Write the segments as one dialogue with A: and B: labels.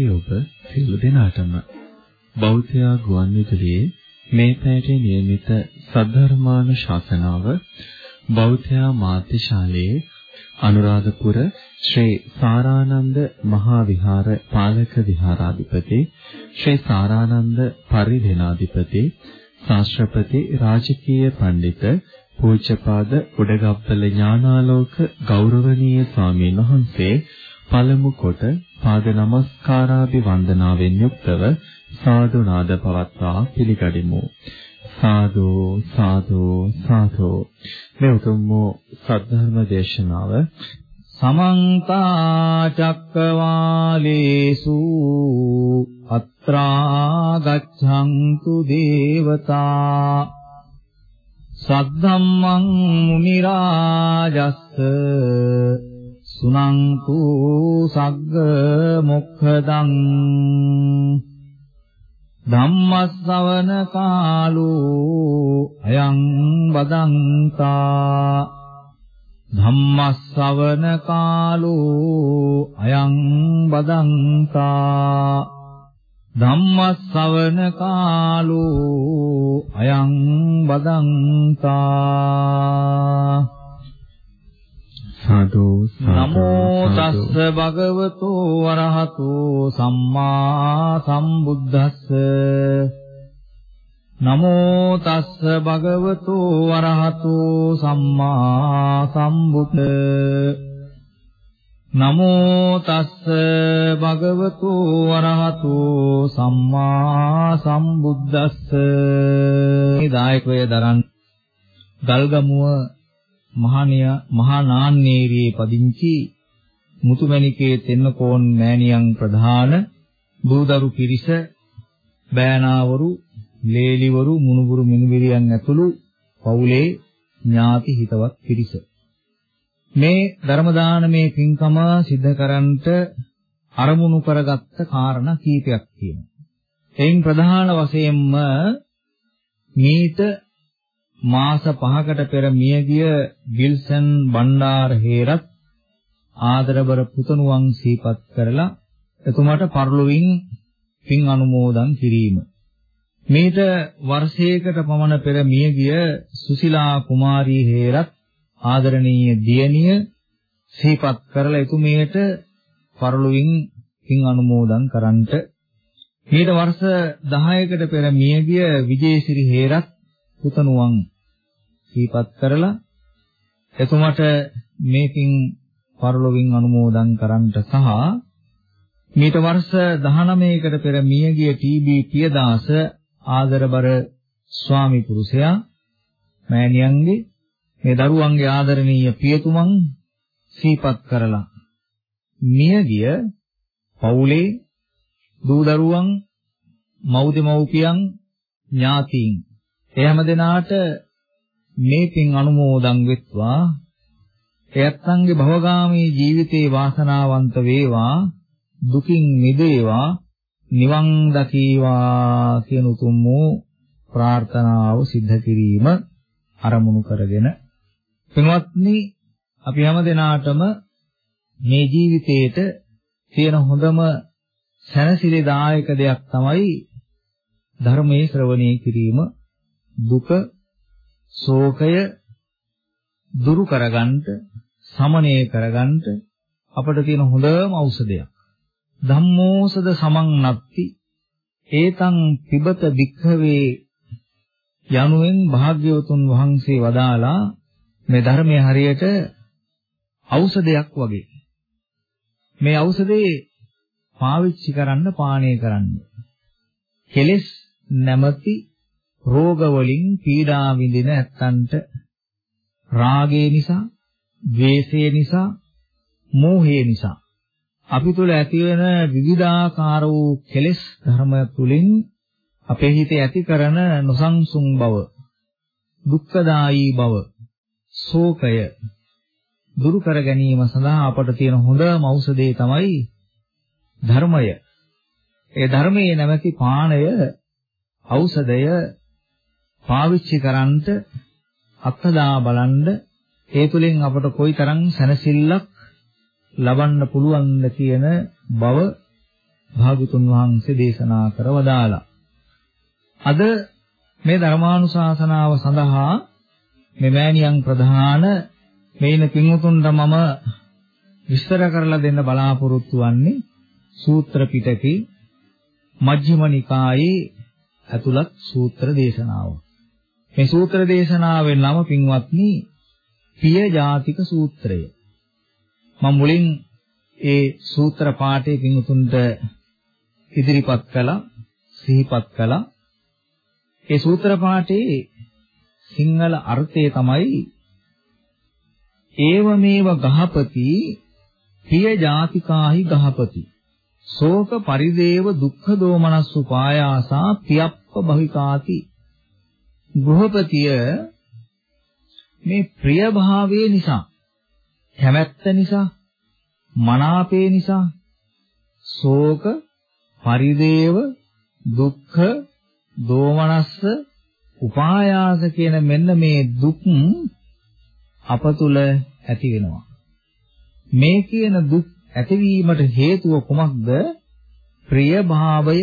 A: සරණයි සදැහැති ඔබ සියලු දෙනාටම බෞද්ධ ගුවන්විදුලියේ මේ පැයේ නියමිත සද්ධර්මාන ශාසනාව බෞද්ධ මාධ්‍යශාලයේ අනුරාධපුර ශ්‍රී සාරානන්ද මහා විහාර පාලක විහාරාධිපති ශ්‍රී සාරානන්ද පරිධේනාධිපති ශාස්ත්‍රපති රාජකීය පඬිත පූජ්‍යපාද උඩගබ්බල ඥානාලෝක ගෞරවනීය ස්වාමීන් වහන්සේ පළමු කොට පාද නමස්කාරාභි වන්දනාවෙන් යුක්තව සාදු නාද පවත්වා පිළිගනිමු. සාදු සාදු සාදු. මේ උතුම් වූ සද්ධර්ම දේශනාව
B: සමන්ත චක්කවාලේසු අත්‍රා ගච්ඡන්තු දේවතා සද්ධම්මං මුනි රාජස්ස සුනන්තු සග්ග මොක්ඛදං ධම්මස්සවන කාලෝ අයං බදන්තා ධම්මස්සවන කාලෝ අයං බදන්තා ධම්මස්සවන කාලෝ අයං බදන්තා
A: සාදු
B: නමෝ තස්ස භගවතු වරහතු සම්මා සම්බුද්දස්ස. නමෝ තස්ස භගවතු වරහතු සම්මා සම්බුද්ද. නමෝ තස්ස භගවතු වරහතු සම්මා සම්බුද්දස්ස. දායකය දරන් ගල්ගමුව මහානිය මහා නාන්නේරියේ පදිංචි මුතුමැණිකේ තෙන්නකෝන් මෑණියන් ප්‍රධාන දූදරු පිරිස බෑනාවරු ලේලිවරු මුණුබුරු මිනිබිරියන් ඇතුළු පවුලේ ඥාති හිතවත් පිරිස මේ ධර්ම දානමේ පින්කම සිද්ධ කරන්නට අරමුණු කරගත්ත කාරණා කීපයක් තියෙනවා. එයින් ප්‍රධාන වශයෙන්ම මීට මාස 5කට පෙර මියගිය විල්සන් බණ්ඩාර හේරත් ආදරබර පුතණුවන් සිහිපත් කරලා එතුමාට පරලොවින් පින් අනුමෝදන් කිරීම. මේට වර්ෂයකට පමණ පෙර මියගිය සුසිලා කුමාරී හේරත් ආදරණීය දියණිය සිහිපත් කරලා එතුමියට පරලොවින් පින් අනුමෝදන් කරන්නට මේට වර්ෂ 10කට පෙර මියගිය විජේසිරි හේරත් පුතණුවන් සිහිපත් කරලා එතුමට මේකින් පරලොවින් අනුමෝදන් කරන්නට සහ මීට වර්ෂ 19කට පෙර මියගිය ටී.බී. පියදාස ආදරබර ස්වාමි පුරුෂයා මෑණියන්ගේ මේ දරුවන්ගේ ආදරණීය පියතුමන් සිහිපත් කරලා මියගිය පවුලේ දූ දරුවන් මව්දි මව්පියන් ඥාතීන් ඒ හැම දිනාට මේ පින් අනුමෝදන් වෙත්වා. එයත්න්ගේ භවගාමී ජීවිතේ වාසනාවන්ත වේවා දුකින් මිදේවා නිවන් දකීවා කියන උතුම් වූ ප්‍රාර්ථනාව සිද්ධ කිරීම අරමුණු කරගෙන. පින්වත්නි අපි හැම දිනාටම මේ ජීවිතේට තියෙන හොඳම සැනසිලිදායක දෙයක් තමයි ධර්මයේ ශ්‍රවණය කිරීම. දුක ශෝකය දුරු කරගන්නට සමනය කරගන්නට අපට තියෙන හොඳම ඖෂධයක්. ධම්මෝසද සමං නත්ති. ඒතං පිබත වික්ඛවේ යනුවෙන් භාග්‍යවතුන් වහන්සේ වදාලා මේ ධර්මයේ හරියට ඖෂධයක් වගේ. මේ ඖෂධේ පාවිච්චි කරන්න පානය කරන්න. කෙලස් නැමැති රෝග වලින් පීඩා විඳින ඇත්තන්ට රාගය නිසා, ද්වේෂය නිසා, මෝහය නිසා අපි තුල ඇතිවන විවිධාකාර වූ කෙලෙස් ධර්ම තුලින් අපේ හිතේ ඇති කරන නොසන්සුන් බව, දුක්ඛදායී බව, ශෝකය දුරු කර ගැනීම සඳහා අපට තියෙන හොඳම ඖෂධය තමයි ධර්මය. ඒ ධර්මයේ නැමැති පාණය ඖෂධය පාවිච්චි කරන්ට අත්දා බලන්න ඒ තුලින් අපට කොයිතරම් සැනසෙල්ලක් ලබන්න පුළුවන්ද කියන බව භාගතුන් වහන්සේ දේශනා කර වදාලා. අද මේ ධර්මානුශාසනාව සඳහා මෙවැනියන් ප්‍රධාන මේන පින්වුතුන්ට මම විස්තර කරලා දෙන්න බලාපොරොත්තු වෙන්නේ සූත්‍ර පිටකේ මජ්ක්‍ධිම නිකායේ ඇතුළත් සූත්‍ර දේශනාව. මේ සූත්‍ර දේශනාවෙන් නම පින්වත්නි පිය ජාතික සූත්‍රය. මම මුලින් ඒ සූත්‍ර පාඨයේ පින්වුතුන්ට ඉදිරිපත් කළා සිහිපත් කළා. ඒ සූත්‍ර පාඨයේ සිංහල අර්ථය තමයි ඒවමේව ගහපති පිය ජාතිකාහි ගහපති ශෝක පරිදේව දුක්ඛ දෝමනස් උපායාසා පියප්ප භවිකාති ගෘහපතිය මේ ප්‍රිය භාවයේ නිසා කැමැත්ත නිසා මනාපේ නිසා ශෝක පරිදේව දුක්ඛ දෝමනස්ස උපායාස කියන මෙන්න මේ දුක් අප තුල ඇති වෙනවා මේ කියන දුක් ඇතිවීමට හේතුව කුමක්ද? ප්‍රිය භාවය.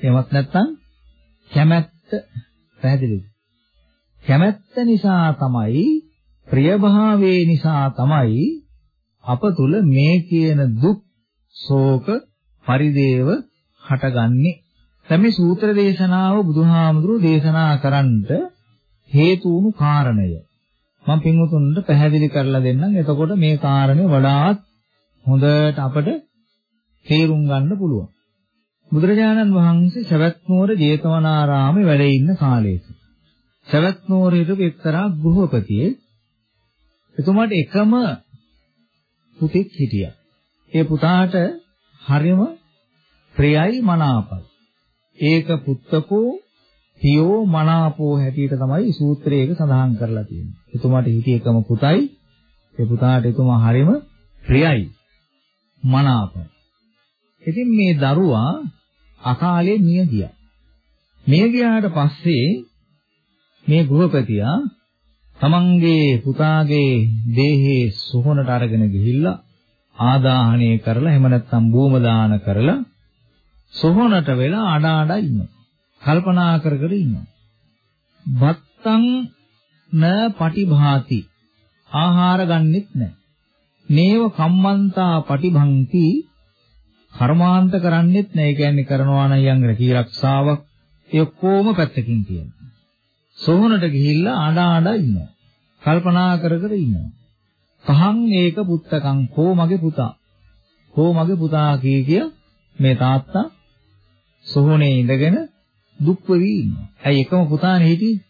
B: එමත් නැත්නම් කැමැත්ත පැහැදිලිද? කැමැත්ත නිසා තමයි ප්‍රිය භාවයේ නිසා තමයි අප තුල මේ කියන දුක්, ශෝක, පරිදේව හටගන්නේ. දැන් මේ සූත්‍ර දේශනාව බුදුහාමුදුරුවෝ දේශනා කරන්නට හේතු වුණු කාරණය මම පින්වතුන්ට පැහැදිලි කරලා දෙන්නම්. එතකොට මේ කාරණේ වඩාත් හොඳට අපට තේරුම් ගන්න පුළුවන්. බුදුරජාණන් වහන්සේ සවැත් නුවර ජේතවනාරාමේ වැඩ ඉන්න කාලයක. සවැත් නුවරේ එක්තරා ගෘහපතියෙක් එතුමාට එකම පුතෙක් හිටියා. ඒ පුතාට හරිම ප්‍රියයි මනාපයි. ඒක පුත්තකෝ පියෝ මනාපෝ හැටියට තමයි සූත්‍රයක සඳහන් කරලා තියෙන්නේ. එතුමාට හිටිය එකම පුතයි. ඒ පුතාට එතුමා හරිම ප්‍රියයි. මනාප. ඉතින් මේ දරුවා අකාලේ මිය ගියා. මිය ගියාට පස්සේ මේ ගෘහපතියා තමන්ගේ පුතාගේ දේහේ සොහනට අරගෙන ගිහිල්ලා ආදාහනය කරලා එහෙම නැත්නම් බූම දාන කරලා සොහනට වෙලා අඩ අඩ ඉන්නවා. කල්පනා කර කර ඉන්නවා. බත්තං න පටිභාති ආහාර ගන්නෙත් නැහැ. නේව කම්මන්තා පටිභංති කර්මාන්ත කරන්නෙත් නෑ. ඒ කියන්නේ කරනවා නම් යම් රැකීරක්ෂාවක් ඒ ඔක්කොම පැත්තකින් තියෙනවා. සෝහනට ගිහිල්ලා ආඩ ආඩ ඉන්නවා. කල්පනා කර කර ඉන්නවා. කහං ඒක පුත්තකං කෝ මගේ පුතා. කෝ මගේ පුතා කිය කිය මේ තාත්තා සෝහනේ ඉඳගෙන දුක් වෙවි ඉන්නවා. ඇයි එකම පුතානේ හිටියේ?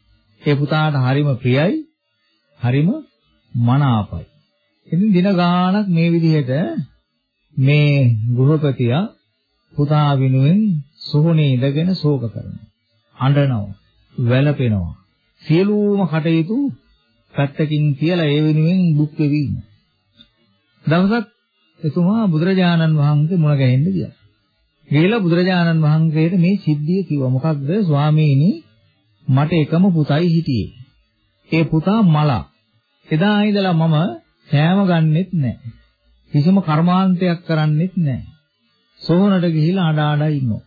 B: ඒ පුතාට හරිම ප්‍රියයි, හරිම මනාපයි. ඉතින් දින ගාණක් මේ විදිහට මේ ගෘහපතියා පුතා විනුවෙන් සෝහනේ ඉඳගෙන ශෝක කරනවා. අඬනවා, වැළපෙනවා. සියලුම කටයුතු පැත්තකින් කියලා ඒ වෙනුවෙන් දුක් වෙවි ඉන්නවා. දවසක් එතුමා බුදුරජාණන් වහන්සේ මුණ ගැහෙන්න ගියා. ගිහලා බුදුරජාණන් වහන්සේට මේ සිද්ධිය කිව්වා. මොකක්ද ස්වාමීනි මට එකම පුතයි හිටියේ. ඒ පුතා මලා. එදා ඉඳලා මම කෑම ගන්නෙත් නැහැ. කිසිම කර්මාන්තයක් කරන්නෙත් නැහැ. සෝහනට ගිහිලා අඬ අඬ ඉන්නවා.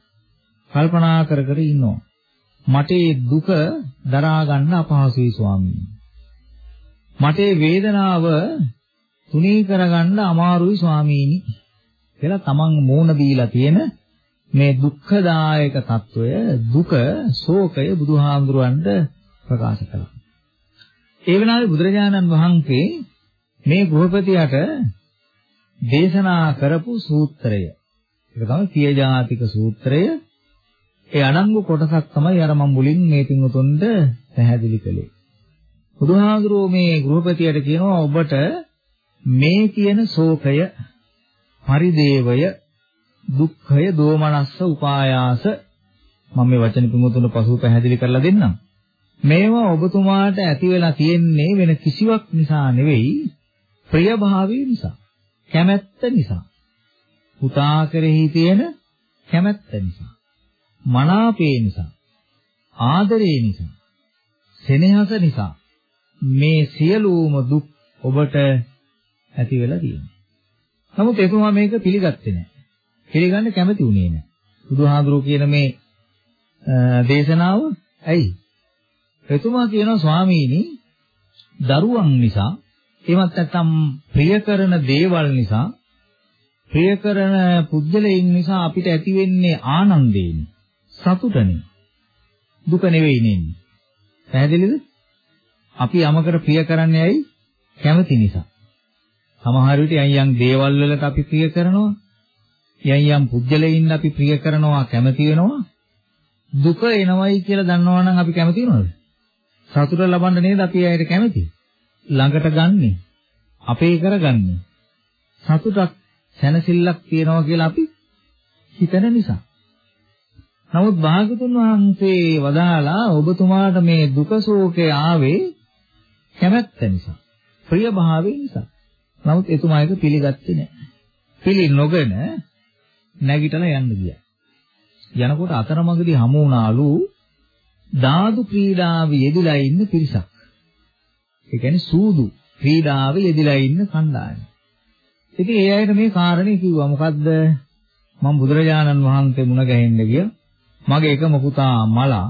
B: කල්පනා කර කර ඉන්නවා. මට ඒ දුක දරා ගන්න අපහසුයි ස්වාමීනි. මට ඒ වේදනාව තුනී කරගන්න අමාරුයි ස්වාමීනි කියලා තමන් මෝන දීලා තියෙන මේ දුක්ඛදායක తত্ত্বය දුක ශෝකය බුදුහාමුදුරන්ට ප්‍රකාශ කළා. ඒ වෙනාවේ බුදුරජාණන් වහන්සේ මේ ගෘහපතියට දේශනා කරපු සූත්‍රය. ඒක තමයි පියජාතික සූත්‍රය. ඒ අනංගු කොටසක් තමයි අර මම මුලින් මේ පින්වතුන්ට පැහැදිලි කළේ. බුදුහාඳුරෝ මේ ගෘහපතියට කියනවා ඔබට මේ කියන ශෝකය, පරිදේවය, දුක්ඛය, දෝමනස්ස, උපායාස මම මේ වචන පින්වතුන්ට පසුව පැහැදිලි කරලා දෙන්නම්. මේවා ඔබතුමාට ඇති වෙලා තියෙන්නේ වෙන කිසිවක් නිසා නෙවෙයි ප්‍රිය භාවය නිසා කැමැත්ත නිසා පුතා කෙරෙහි තියෙන කැමැත්ත නිසා මනාපේ නිසා ආදරේ නිසා සෙනෙහස නිසා මේ සියලුම දුක් ඔබට ඇති වෙලා තියෙනවා නමුත් එතුමා මේක පිළිගත්තේ නැහැ. පිළිගන්න කැමති වුණේ නැහැ. බුදුහාඳුරෝ කියන මේ දේශනාව ඇයි? එතුමා කියනවා ස්වාමීනි දරුවන් නිසා එමත් නැත්නම් ප්‍රිය කරන දේවල් නිසා ප්‍රිය කරන පුද්ගලයන් නිසා අපිට ඇති වෙන්නේ ආනන්දේනි සතුටනේ දුක නෙවෙයි නෙන්නේ පැහැදිලිද? අපි යමකට ප්‍රිය කරන්නේ ඇයි? කැමති නිසා. සමහර විට යම් යම් දේවල් වලට අපි ප්‍රිය කරනවා යම් යම් පුද්ගලයන් අපි ප්‍රිය කරනවා කැමති වෙනවා දුක එනවයි කියලා දන්නවනම් අපි කැමති වෙනවද? සතුට ලබන්න නේද අපි ඇයට කැමති? ළඟට ගන්නෙ අපේ කරගන්නේ සතුටක් සැනසෙල්ලක් තියනවා කියලා අපි හිතන නිසා. නමුත් භාගතුන් වහන්සේ වදාලා ඔබතුමාට මේ දුක ශෝකේ ආවේ කැමැත්ත නිසා. ප්‍රිය භාවය නිසා. නමුත් එතුමා ඒක පිළිගත්තේ නැහැ. පිළි නොගෙන නැගිටලා යන්න ගියා. යනකොට අතරමඟදී හමු වුණාලු දාදු ක්‍රීඩාවේ යෙදලා ඉන්න පිරිසක්. ඒ කියන්නේ සූදු ක්‍රීඩාවේ යෙදලා ඉන්න කණ්ඩායම. ඉතින් ඒ අයට මේ කාරණේ කිව්වා මොකද්ද? මම බුදුරජාණන් වහන්සේ මුණ ගැහෙන්න ගිය මගේ එකම පුතා මලා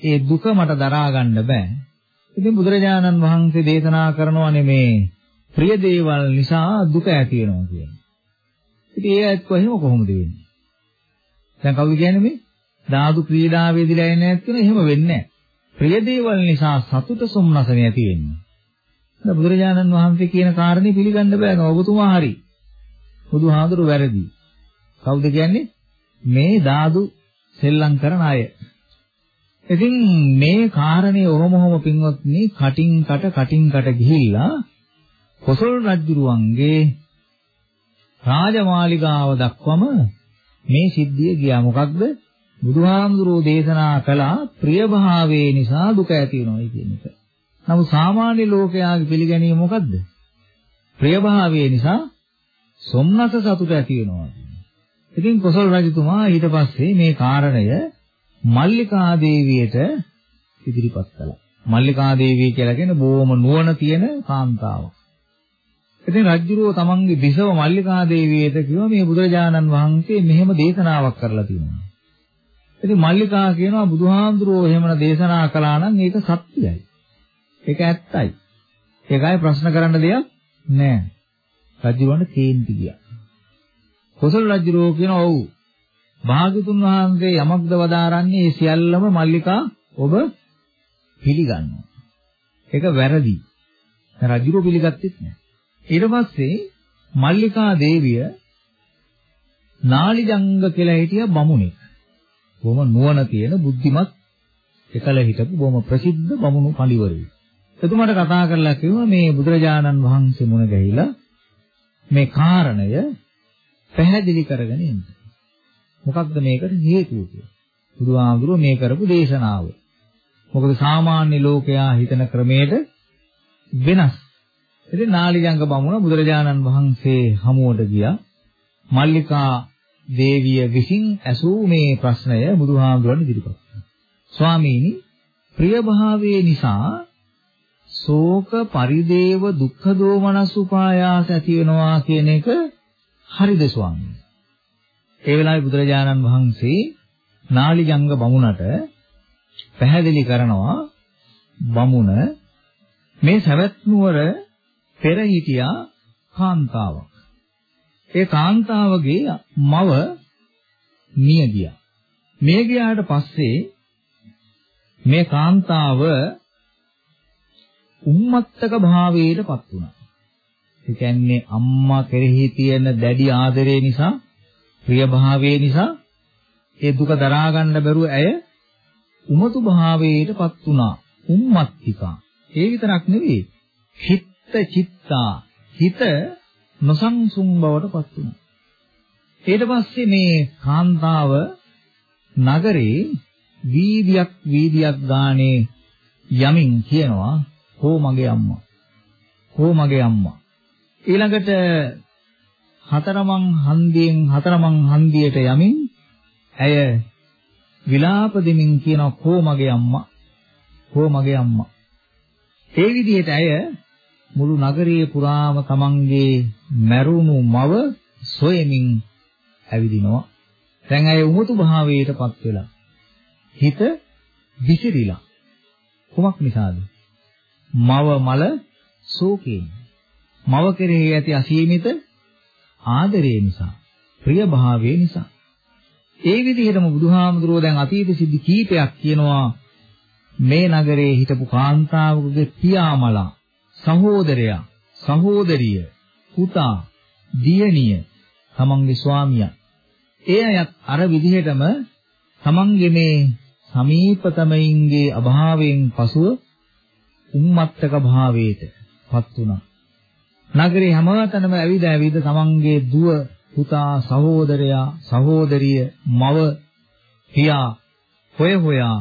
B: ඒ දුක මට දරා ගන්න බෑ. ඉතින් බුදුරජාණන් වහන්සේ දේශනා කරනවානේ මේ ප්‍රිය දේවල් නිසා දුක ඇති වෙනවා කියන්නේ. ඉතින් ඒ අයත් කොහේම කොහොමද වෙන්නේ? දැන් කවුද කියන්නේ මේ? දාදු ක්‍රීඩාවේදීලා එන්නේ නැත්නම් එහෙම වෙන්නේ නැහැ. ප්‍රිය දේවල් නිසා සතුට සොම්නසනේ ඇති වෙන්නේ. දැන් බුදුරජාණන් වහන්සේ කියන කාරණේ පිළිගන්න බෑ නෝ ඔබතුමා හරි. බුදුහාඳුරු වැරදි. කවුද කියන්නේ? මේ දාදු සෙල්ලම් කරන අය. ඉතින් මේ කාරණේ ඔහොම ඔහොම පින්වත්නි කටින් කට කටින් කට ගිහිල්ලා කොසල් රජුරුවන්ගේ රාජමාලිගාව දක්වම මේ සිද්ධිය ගියා මොකක්ද බුදුහාමුදුරෝ දේශනා කළා ප්‍රියභාවයේ නිසා දුක ඇති වෙනවා කියන එක. නමුත් සාමාන්‍ය ලෝකයාගේ පිළිගැනීම මොකද්ද? ප්‍රියභාවයේ නිසා සොම්නස සතුට ඇති වෙනවා. ඉතින් කොසල් රජතුමා ඊට පස්සේ මේ කාරණය මල්ලිකා දේවියට ඉදිරිපත් කළා. මල්ලිකා දේවිය කියලා කියන්නේ බොහොම නුවණ තියෙන කාන්තාවක්. ඉතින් රජුරෝ තමන්ගේ බිසව මල්ලිකා දේවියට කිව්වා මේ බුදුරජාණන් වහන්සේ මෙහෙම දේශනාවක් කරලා තියෙනවා. ඉතින් මල්ලිකා කියනවා බුදුහාමුදුරුවෝ එහෙමන දේශනා කළා නම් ඒක සත්‍යයි. ඒක ඇත්තයි. ඒකයි ප්‍රශ්න කරන්න දෙයක් නැහැ. රජුරවන්න කේන්ති ගියා. කොසල් රජුරෝ කියනවා ඔව්. භාග්‍යතුන් වහන්සේ යමක්ද වදාරන්නේ ඒ සියල්ලම මල්ලිකා ඔබ පිළිගන්නවා. ඒක වැරදි. රජුරෝ පිළිගත්තෙත් නැහැ. ඊට පස්සේ මල්ලිකා දේවිය නාලිජංග කියලා හිටිය බමුණෙක්. බොහොම නුවණ තියෙන බුද්ධිමත් එකල හිටපු බොහොම ප්‍රසිද්ධ බමුණු පඬිවරයෙක්. එතුමාට කතා කරලා කිව්වා මේ බුදුරජාණන් වහන්සේ මුණ ගැහිලා මේ කාරණය පැහැදිලි කරගෙන ඉන්න. මොකක්ද මේකට හේතුව කියලා. බුදුහාමුදුරුවෝ මේ කරපු දේශනාව. මොකද සාමාන්‍ය ලෝකයා හිතන ක්‍රමයට වෙනස්. ඉතින් නාලිජංග බමුණ බුදුරජාණන් වහන්සේ හමුවට ගියා. මල්ලිකා දේවිය විසින් ඇසූ මේ ප්‍රශ්නය බුදුහාමුදුරන් ඉදිරිපත් කළා. ස්වාමීනි ප්‍රියභාවයේ නිසා ශෝක පරිදේව දුක්ඛ දෝමනස් උපායාස ඇති වෙනවා කියන එක හරිද ස්වාමීනි? ඒ වෙලාවේ බුදුරජාණන් වහන්සේ නාලිජංග බමුණට පැහැදිලි කරනවා බමුණ මේ සවැත් නුවර පෙර හිටියා කාන්තාවක්. ඒ කාන්තාවගේ මව මිය ගියා. මිය ගියාට පස්සේ මේ කාන්තාව උම්මත්තක භාවයටපත් වුණා. ඒ කියන්නේ අම්මා කෙරෙහි තියෙන දැඩි ආදරය නිසා, ප්‍රිය භාවය නිසා ඒ දුක දරා ගන්න බැරුව ඇය උමතු භාවයටපත් වුණා. උම්මත්තිකා. ඒ විතරක් නෙවෙයි. චිත්ත චිත්තා හිත නොසන්සුන් බවට පත් වුණා. ඊට පස්සේ මේ කාන්තාව නගරේ වීදියක් වීදියක් ගානේ යමින් කියනවා හෝ මගේ අම්මා හෝ මගේ අම්මා ඊළඟට හතරමං හන්දියෙන් හතරමං හන්දියට යමින් ඇය විලාප දෙමින් කියනවා හෝ මගේ අම්මා හෝ මගේ අම්මා ඒ විදිහට ඇය මුළු නගරයේ පුරාම තමන්ගේ මැරුණු මව සොයමින් ඇවිදිනවා. දැන් ඇය උමතු භාවයටපත් වෙලා. හිත විසිරිලා. කුමක් නිසාද? මව මල ශෝකයෙන්. මව කෙරෙහි ඇති අසීමිත ආදරය නිසා, ප්‍රිය භාවය නිසා. ඒ විදිහටම බුදුහාමුදුරුවෝ දැන් අතීත සිද්ධි කීපයක් කියනවා මේ නගරයේ හිටපු කාන්තාවකගේ පියාමලා සහෝදරයා සහෝදරිය පුතා දියණිය තමන්ගේ ස්වාමියා ඒ අයත් අර විදිහටම තමන්ගේ මේ සමීපතමයින්ගේ අභාවයෙන් පසුව උම්මත්තක භාවයට පත් වුණා. නගරේ හැමතැනම ඇවිද ඇවිද තමන්ගේ දුව පුතා සහෝදරයා සහෝදරිය මව පියා හොය හොයා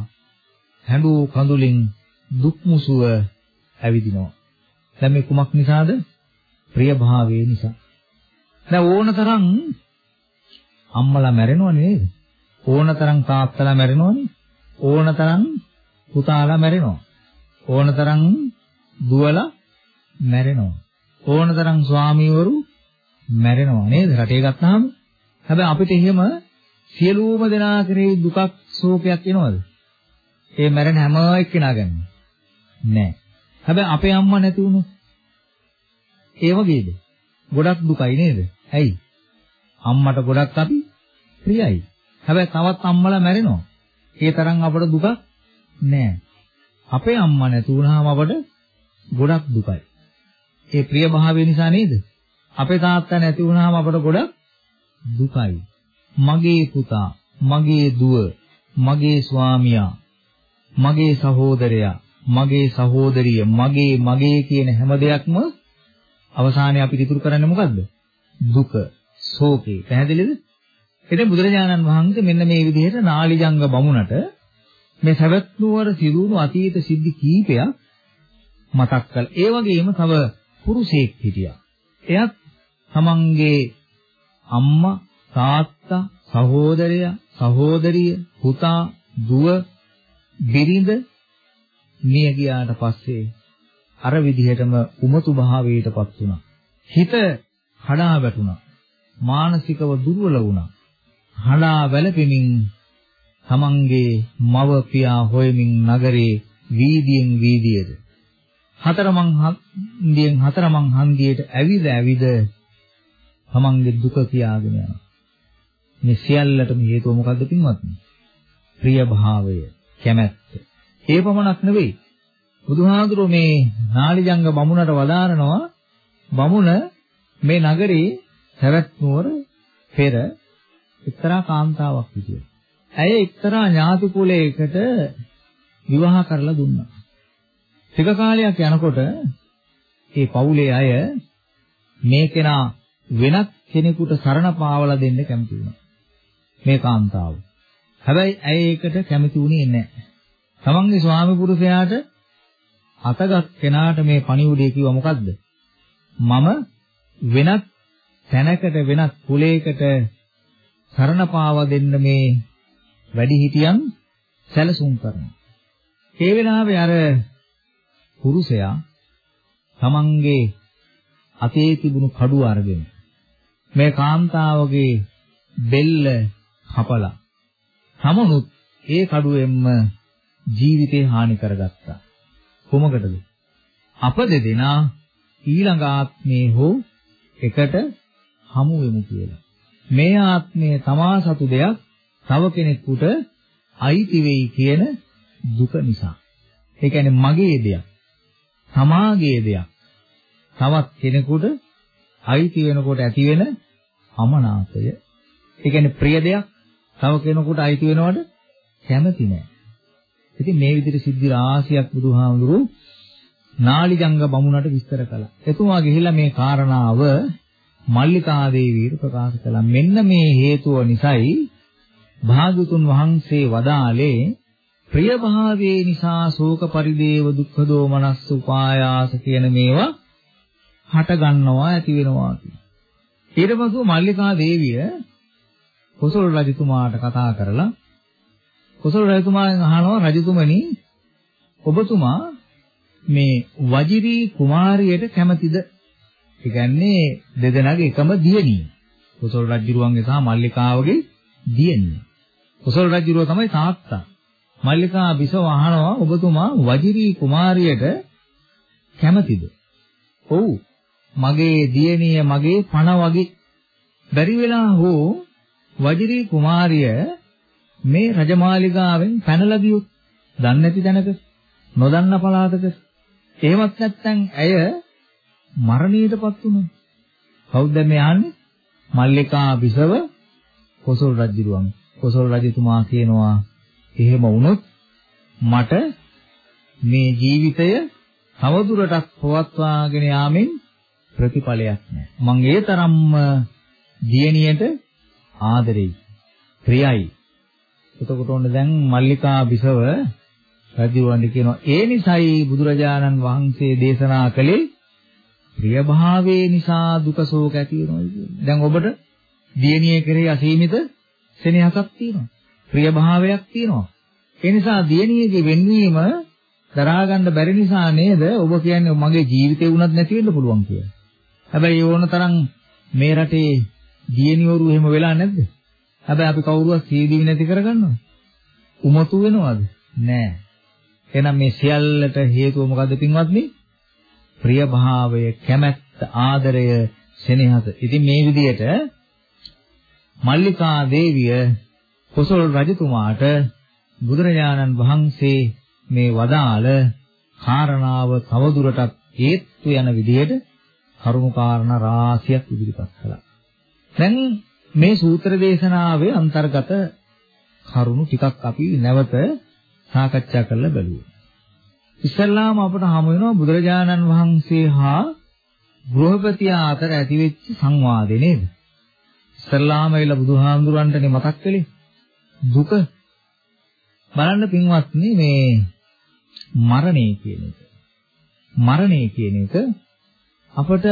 B: හැඬු කඳුලින් දුක් මුසුව ඇවිදිනවා. දැන් මේ කුමක් නිසාද? ප්‍රිය භාවයේ නිසා. දැන් ඕනතරම් අම්මලා මැරෙනව නේද? ඕනතරම් තාත්තලා මැරෙනවනේ. ඕනතරම් පුතාලා මැරෙනවා. ඕනතරම් දුවලා මැරෙනවා. ඕනතරම් ස්වාමීවරු මැරෙනවා නේද? රටේ ගත්තාම. හැබැයි අපිට එහෙම සියලුම දෙනා කෙරෙහි දුකක් ශෝකයක් එනවද? ඒ මැරෙන හැම එක්කෙනා ගැන. නෑ. හැබැයි අපේ අම්මා නැති වුණොත් ඒ වගේද? ගොඩක් දුකයි නේද? ඇයි? අම්මට ගොඩක් අපි ප්‍රියයි. හැබැයි තවත් අම්මලා මැරෙනවා. ඒ තරම් අපට දුකක් නෑ. අපේ අම්මා නැති වුණාම අපට ගොඩක් දුකයි. ඒ ප්‍රිය භාවය නිසා නේද? අපේ තාත්තා නැති වුණාම අපට ගොඩක් දුකයි. මගේ පුතා, මගේ දුව, මගේ ස්වාමියා, මගේ සහෝදරයා, මගේ සහෝදරිය, මගේ මගේ කියන හැම දෙයක්ම අවසානයේ අපි ඉතුරු කරන්නේ මොකද්ද? දුක, ශෝකේ. පැහැදිලිද? ඉතින් බුදුරජාණන් වහන්සේ මෙන්න මේ විදිහට නාලිජංග බමුණට මේ සවැත් නුවර සිදුණු අතීත සිද්ධි කීපයක් මතක් කළා. ඒ වගේම තව පුරුෂයෙක් හිටියා. එයත් තමන්ගේ අම්මා, තාත්තා, සහෝදරයා, සහෝදරිය, පුතා, දුව, බිරිඳ මිය ගියාට පස්සේ අර විදිහටම උමතු භාවයටපත් වුණා. හිත හඩා වැටුණා. මානසිකව දුර්වල වුණා. හඬා වැළපෙමින් තමන්ගේ මව පියා හොයමින් නගරේ වීදියෙන් වීදියට හතරමං හන්දියෙන් හතරමං හන්දියට ඇවිද ඇවිද තමන්ගේ දුක කියාගෙන යනවා. මේ සියල්ලටම හේතුව මොකද්ද පින්වත්නි? ප්‍රිය භාවය, කැමැත්ත. ඒ පමණක් නෙවෙයි. බුදුහාඳුරෝ මේ නාලිජංග බමුණට වදාරනවා බමුණ මේ නගරේ සවැත් නුවර පෙර එක්තරා කාන්තාවක් හිටියා. ඇය එක්තරා ඥාති කුලයකට විවාහ කරලා දුන්නා. ටික කාලයක් යනකොට ඒ පවුලේ අය මේ කෙනා වෙනත් කෙනෙකුට සරණ පාවලා දෙන්න කැමති වුණා. මේ කාන්තාව. හැබැයි ඇය ඒකට කැමති වුණේ නැහැ. තමන්ගේ ස්වාමි පුරුෂයාට අතගත් කෙනාට මේ පණිවුඩය කිව්වා මොකද්ද? මම වෙනත් තැනකට වෙනත් කුලයකට සරණ පාවා දෙන්න මේ වැඩිහිටියන් සැලසුම් කරනවා. ඒ වෙලාවේ අර පුරුෂයා තමන්ගේ අතේ තිබුණු කඩුව අරගෙන මේ කාන්තාවගේ බෙල්ල කපලා තමනුත් ඒ කඩුවෙන්ම ජීවිතේ හානි කරගත්තා. කොමකටද? අප දෙදෙනා ඊළඟ ආත්මේ හෝ එකට හමු වෙමු කියලා. මේ ආත්මය තමා සතු දෙයක් තව කෙනෙකුට අයිති වෙයි කියන දුක නිසා. ඒ කියන්නේ මගේ දෙයක්. තමාගේ දෙයක්. තවත් කෙනෙකුට අයිති වෙනකොට ඇති වෙන අමනාපය. ඒ කියන්නේ ප්‍රිය දෙයක් තව කෙනෙකුට අයිති වෙනවට කැමති නෑ. ඉතින් මේ විදිහට සිද්ධි රාශියක් බුදුහාමුදුරුවෝ නාලිජංග බමුණට විස්තර කළා. එතුමා ගිහිල්ලා මේ කාරණාව මල්ලිකා දේවියට ප්‍රකාශ කළා. මෙන්න මේ හේතුව නිසායි භාගතුන් වහන්සේ වදාළේ ප්‍රිය භාවයේ නිසා ශෝක පරිදේව දුක්ඛ දෝමනස් උපායාස කියන මේවා හට ගන්නවා ඇති වෙනවා ඊට පස්ව මල්ලිකා දේවිය කොසල් රජතුමාට කතා කරලා කොසල් රජතුමාගෙන් අහනවා රජතුමනි ඔබතුමා මේ වජිරී කුමාරියට කැමතිද? ඒ කියන්නේ දෙදෙනාගේ එකම දියණිය. කොසල් රජුරුවන්ගේ සහ මල්ලිකාවගේ දියණිය. කොසල් රජුරුව තමයි තාත්තා. මල්ලිකා බිසව අහනවා ඔබතුමා වජිරී කුමාරියට කැමතිද? ඔව්. මගේ දියණිය මගේ පණ වගේ බැරි වෙලා හෝ වජිරී කුමාරිය මේ රජමාලිගාවෙන් පැනලා ගියොත් දන්නේ නැති තැනක නොදන්න පළාතක එහෙමත් නැත්නම් ඇය මරණයටපත් වුණා. කවුද මේ යන්නේ? මල්ලිකා බිසව කොසල් රජුරුවන්. කොසල් රජතුමා කියනවා එහෙම වුණොත් මට මේ ජීවිතය තවදුරටත් පවත්වාගෙන යාමෙන් ප්‍රතිඵලයක් නැහැ. මං ඒ තරම්ම දියණියට ආදරෙයි. ප්‍රියයි. එතකොට ඕන දැන් මල්ලිකා බිසව රජුවන්ට කියනවා ඒ නිසයි බුදුරජාණන් වහන්සේ දේශනා කළේ ප්‍රියභාවයේ නිසා දුක ශෝක ඇති වෙනවා කියන්නේ. දැන් ඔබට දියණිය කෙරෙහි අසීමිත සෙනෙහසක් තියෙනවා. ප්‍රියභාවයක් තියෙනවා. ඒ නිසා දියණියගේ වෙන්වීම දරා ගන්න බැරි නිසා නේද ඔබ කියන්නේ මගේ ජීවිතේ වුණත් නැති වෙන්න පුළුවන් කියලා. හැබැයි ඕන තරම් මේ රටේ දියණිවරු එහෙම වෙලා නැද්ද? හැබැයි අපි කවුරුවත් සීදීවි නැති කරගන්නවද? උමතු වෙනවද? නෑ. එහෙනම් මේ සියල්ලට හේතුව මොකද්ද පින්වත්නි? ප්‍රියභාවය, කැමැත්ත, ආදරය, සෙනෙහස. ඉතින් මේ විදිහට මල්ලිකා දේවිය කොසල් රජතුමාට බුදුරජාණන් වහන්සේ මේ වදාළ කාරණාව තවදුරටත් හේතු යන විදිහට කරුණු කාරණා රාශියක් ඉදිරිපත් කළා. දැන් මේ සූත්‍ර දේශනාවේ අන්තර්ගත කරුණු ටිකක් අපි නැවත සාකච්ඡා කරලා බලුවා. ඉස්සල්ලාම අපට හමු වෙනවා බුදුරජාණන් වහන්සේ හා ගෘහපතියා අතර ඇතිවෙච්ච සංවාදේ නේද? ඉස්සල්ලාම එළ බුදුහාමුදුරන්ටනේ මතක් වෙලේ දුක බලන්න පින්වත්නි මේ මරණය කියන එක මරණය කියන එක අපට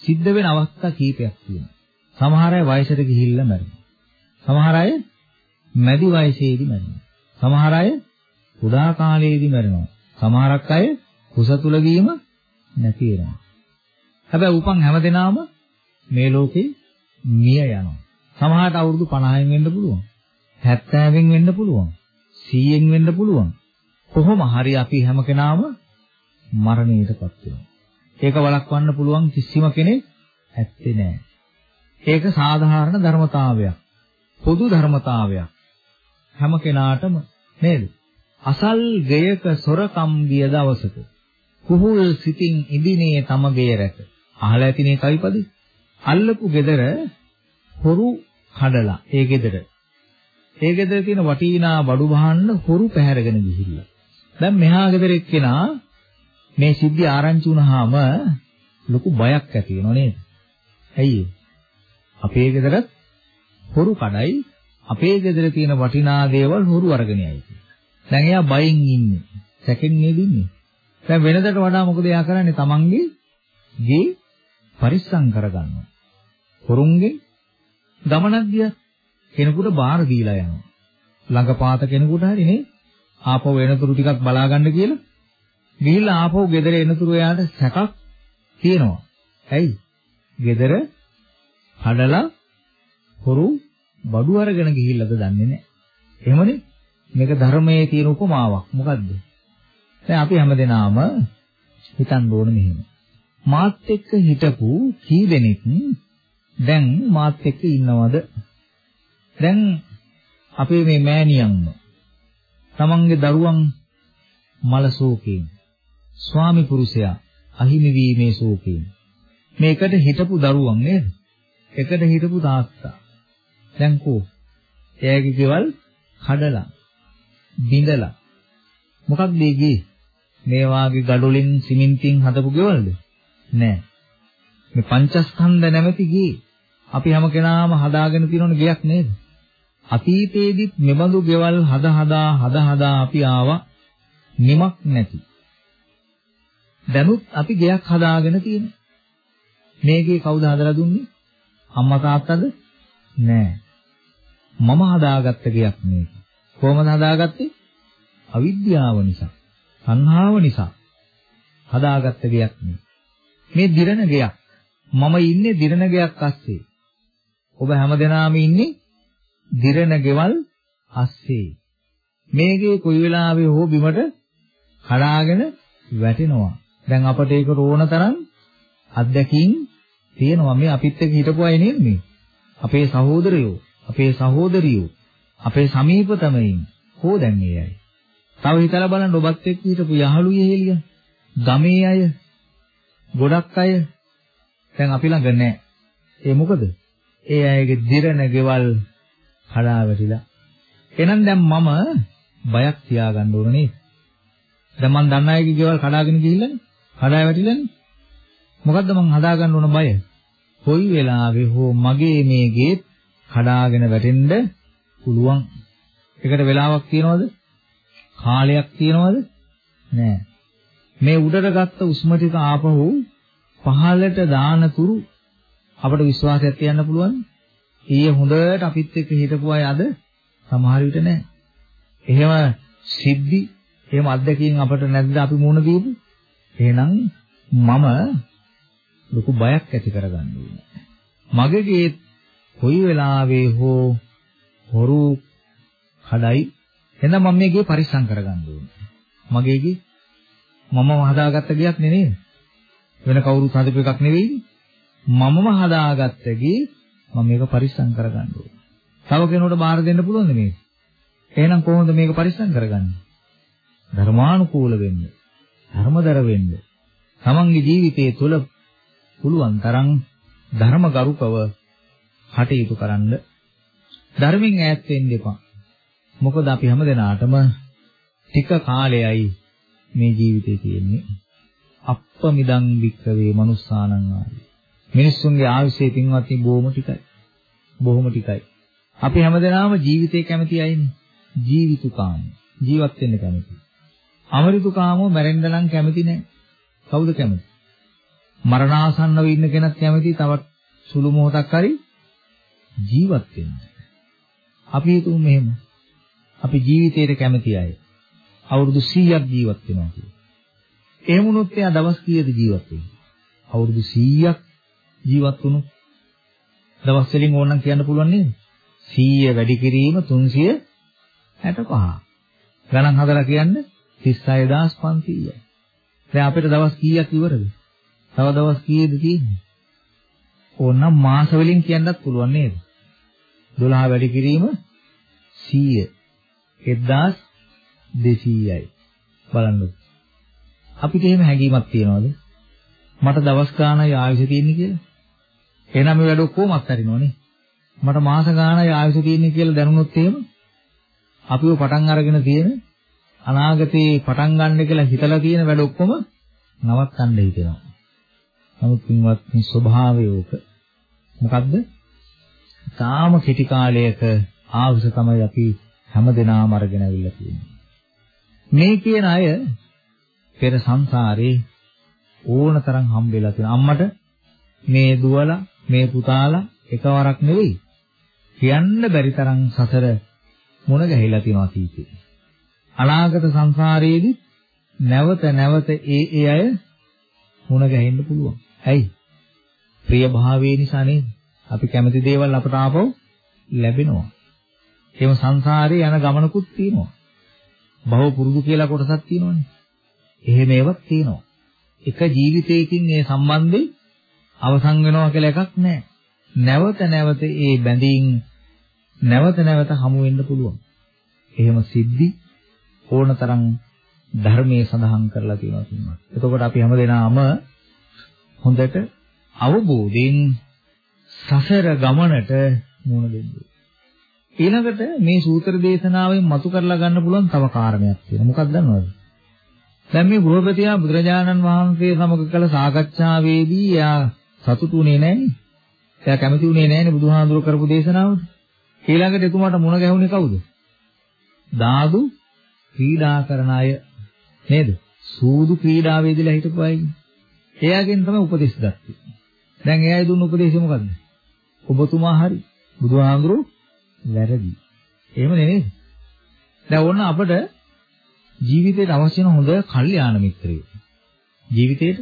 B: සිද්ධ වෙන අවස්ථා කීපයක් තියෙනවා. සමහර අය වයසට ගිහිල්ලා මැරෙනවා. සමහර අය මැදි වයසේදී මැරෙනවා. සමහර අය කුඩා කාලයේදී මැරෙනවා. සමහරක් අය කුස තුල වීම නැති වෙනවා. හැබැයි උපන් හැමදෙනාම මේ ලෝකේ මිය යනවා. සමහරට අවුරුදු 50න් වෙන්න පුළුවන්. 70න් වෙන්න පුළුවන්. 100න් වෙන්න පුළුවන්. කොහොම හරි අපි හැම කෙනාම මරණයටපත් වෙනවා. ඒක වළක්වන්න පුළුවන් කිසිම කෙනෙක් ඇත්තේ නැහැ. ඒක සාධාරණ ධර්මතාවයක්. පොදු ධර්මතාවයක්. හැම කෙනාටම නේද? අසල් ගයක සොරකම් ගිය දවසක කුහුල් සිතින් ඉදිනේ තම ගේ රැක. අහලා ඇතිනේ කවිපදේ. අල්ලපු ගෙදර හොරු කඩලා ඒ ගෙදර. ඒ ගෙදර තියෙන වටිනා බඩු බහන්න හොරු පැහැරගෙන ගිහිල්ලා. දැන් මෙහා ගෙදර එක්කෙනා මේ සිද්ධි ආරංචි වුණාම ලොකු බයක් ඇති වෙනව නේද? ඇයි අපේ ගෙදරත් හොරු කඩයි අපේ ගෙදර තියෙන වටිනා දේවල් හොරු අරගෙන යයි. දැන් එයා බයෙන් ඉන්නේ. සැකෙන් නේද ඉන්නේ? දැන් වෙනදට වඩා මොකද එයා කරන්නේ? Tamange ගේ පරිස්සම් කරගන්නවා. හොරුන්ගේ ගමනක් ගියා කෙනෙකුට බාර දීලා යනවා. ළඟපාත කෙනෙකුට හරි නේ ආපහු වෙනතුරු ටිකක් බලා ගන්න කියලා ගිහිල්ලා ආපහු ගෙදර එනතුරු එයාට සැකක් තියෙනවා. ඇයි? ගෙදර හඩලා හොරු බඩු අරගෙන ගිහිල්ලාද දන්නේ නැහැ. එහෙමනේ? මේක ධර්මයේ තියෙන උපමාවක්. මොකද්ද? දැන් අපි හැමදෙනාම හිතන්න ඕන මෙහෙම. මාත් එක්ක හිටපු කී දෙනෙක් දැන් මාත් එක්ක ඉන්නවද? දැන් අපේ මේ මෑණියන්ම තමන්ගේ දරුවන් මලසෝකයෙන් ස්වාමි පුරුෂයා අහිමි වීමේ ශෝකයෙන් මේකට හිටපු දරුවන් නේද? එකට හිටපු තාත්තා. දැන් කෝ? එයාගේ ගෙවල් කඩලා බිඳලා මොකක්ද මේ මේ වාගේ ගඩොලින් සිමෙන්තියෙන් හදපු ගෙවල්ද? නෑ. මේ පංචස්කන්ධ නැමැති ගේ අපි හැම කෙනාම හදාගෙන තියෙන ගයක් නේද? අතීතයේදීත් මෙබඳු ගෙවල් හද හදා හද හදා අපි ආවා නිමක් නැති. දැනුත් අපි ගෙයක් හදාගෙන තියෙනවා. මේ ගේ කවුද හදලා දුන්නේ? අම්මා තාත්තද? නෑ. මම හදාගත්ත ගෙයක් මේක. කොහොමද හදාගත්තේ? අවිද්‍යාව නිසා. සංහාව නිසා හදාගත්ත ගයක් නෙවෙයි. මේ දිරණ ගයක්. මම ඉන්නේ දිරණ ගයක් අස්සේ. ඔබ හැමදෙනාම ඉන්නේ දිරණ ගෙවල් අස්සේ. මේකේ කොයි වෙලාවෙ හෝ බිමට කඩාගෙන වැටෙනවා. දැන් අපට ඒක රෝණ තරම් අත්දැකීම් තියෙනවා. මේ අපිත් එක්ක හිටපු අය නේද මේ? අපේ සහෝදරයෝ, අපේ සහෝදරියෝ, අපේ සමීපතමයින් හෝ දැන් මේ අය. තව හිතලා බලන්න ඔබත් එක්ක හිටපු යහළු යෙහෙලිය, ගමේ අය, ගොඩක් අය දැන් අපි ළඟ නැහැ. ඒ මොකද? ඒ අයගේ දිරණ ගෙවල් කඩා වැටිලා. එහෙනම් දැන් මම බයක් තියාගන්න ඕන නේද? දැන් මම දන්න අයගේ ගෙවල් කඩාගෙන ගිහිල්ලානේ. කඩා වැටිලානේ. මොකද්ද මං හදාගන්න ඕන බය? කොයි වෙලාවෙ හෝ මගේ මේ ගේත් කඩාගෙන වැටෙන්න පුළුවන්. ඒකට වෙලාවක් තියනවද? කාලයක් තියනවද? නෑ. මේ උඩට ගත්ත උස්ම ටික ආපහු පහළට දාන තුරු අපට විශ්වාසයක් තියන්න පුළුවන්. ඊයේ හොඳට අපිත් එක්ක හිටපු අය අද සමහර විට නෑ. එහෙම සිද්ධි එහෙම අත්දැකීම් අපට නැද්ද අපි මුණ දීපු? එහෙනම් මම ලොකු බයක් ඇති කරගන්න ඕනේ. මගේගේ කොයි වෙලාවෙ හෝ හොරු කඩයි එහෙනම් මම මේකේ පරිස්සම් කරගන්න ඕනේ. මගේගේ මමම හදාගත්ත ගයක් නෙමෙයි. වෙන කවුරුත් හදපු එකක් නෙවෙයි. මමම හදාගත්ත ගේ මම මේක පරිස්සම් කරගන්න ඕනේ. තව කෙනෙකුට බාර දෙන්න පුළුවන්ද මේක? එහෙනම් කොහොමද මේක පරිස්සම් කරගන්නේ? ධර්මානුකූල වෙන්න. ධර්මදර වෙන්න. තමන්ගේ ජීවිතයේ තුල පුළුවන් තරම් ධර්මගරුකව කටයුතු කරන්න ධර්මයෙන් ඈත් වෙන්න එපා. මොකද අපි හැමදෙනාටම ටික කාලයයි මේ ජීවිතේ තියෙන්නේ. අප්පමිදං වික්කවේ මනුස්සානං ආදී. මිනිස්සුන්ගේ ආයුෂයේ පින්වත්නි බොහොම ටිකයි. බොහොම ටිකයි. අපි හැමදෙනාම ජීවිතේ කැමති අයනේ. ජීවිතුකාම. ජීවත් වෙන්න කැමති. අමරිතුකාමෝ මැරෙන්න නම් කැමති නෑ. කවුද කැමති? මරණාසන්නව ඉන්න කෙනත් කැමති තවත් සුළු මොහොතක් හරි ජීවත් වෙන්න. අපි හිතමු මෙහෙම. අපි ජීවිතේට කැමති අය. අවුරුදු 100ක් ජීවත් වෙනවා කියලා. එහෙම වුණොත් එයා දවස් කීයද ජීවත් වෙන්නේ? අවුරුදු 100ක් ජීවත් වුණොත් දවස් වලින් ඕනනම් කියන්න පුළුවන් නේද? 100 වැඩි කිරීම 365. ගණන් හදලා කියන්න 36500යි. දැන් අපිට දවස් කීයක් ඉවරද? තව දවස් කීයද තියෙන්නේ? ඕනනම් මාස වලින් කියන්නත් පුළුවන් නේද? 12 වැඩි කිරීම 100. 1200යි. බලන්න. අපිට එහෙම හැඟීමක් තියනවද? මට දවස් ගාණයි ආයුෂ තියෙන්නේ කියලා. එහෙනම් මේ වැඩ ඔක්කොම අත්හරිනවනේ. මට මාස ගාණයි ආයුෂ තියෙන්නේ කියලා දැනුනොත් එහෙම අපිව පටන් අරගෙන තියෙන අනාගතේ පටන් ගන්න කියලා හිතලා තියෙන වැඩ ඔක්කොම නවත්තන්න හිතෙනවා. නමුත් පින්වත් මේ ස්වභාවය උක මොකද්ද? තාම කෙටි කාලයක ආවුස තමයි අපි හැමදෙනාම අරගෙන අවිල්ලා තියෙන්නේ. මේ කියන අය පෙර සංසාරේ ඕනතරම් හම්බෙලා තියෙන අම්මට මේ දුවලා මේ පුතාලා එකවරක් නෙවෙයි කියන්න බැරි තරම් සසර මුණ ගැහිලා තියෙනවා සීතේ. අනාගත සංසාරයේදී නැවත නැවත ඒ ඒ අය මුණ ගැහෙන්න පුළුවන්. ඇයි? ප්‍රිය භාවයේ නිසා නේද? අපි කැමති දේවල් අපට ආපහු ලැබෙනවා. ඒව සංසාරේ යන ගමනකුත් තියෙනවා. භව පුරුදු කියලා කොටසක් තියෙනවනේ. එහෙම ඒවත් තියෙනවා. එක ජීවිතයකින් මේ සම්බන්ධේ අවසන් වෙනවා කියලා එකක් නැහැ. නැවත නැවත ඒ බැඳීම් නැවත නැවත හමු වෙන්න පුළුවන්. එහෙම සිද්ධි ඕනතරම් ධර්මයේ සඳහන් කරලා තියෙනවා කියනවා. එතකොට අපි හැමදෙනාම හොඳට අවබෝධයෙන් සසර ගමනට මුහුණ දෙන්න. ඊළඟට මේ සූත්‍ර දේශනාවෙන් මතු කරලා ගන්න පුළුවන් තව කාරණයක් තියෙනවා. මොකක්ද දන්නවද? දැන් මේ ගෘහපතියා බුදුරජාණන් වහන්සේ සමග කළ සාකච්ඡාවේදී එයා සතුටුුනේ නැහනේ. එයා කැමති උනේ නැහනේ බුදුහාඳුර කරපු දේශනාවට. ඊළඟට එතුමාට මුණ ගැහුනේ කවුද? දාදු ක්‍රීඩා කරන අය නේද? සූදු ක්‍රීඩාවේදීලා හිටපු අය. එයාගෙන් තමයි උපදෙස් ගත්තේ. දැන් එයායි දුන්න උපදේශය මොකද්ද? ඔබතුමා හරි බුදුහාඳුර වැරදි. එහෙම නෙමෙයි. දැන් ඕන්න අපිට ජීවිතයට අවශ්‍ය වෙන හොඳ කල්යාණ මිත්‍රයෝ. ජීවිතේට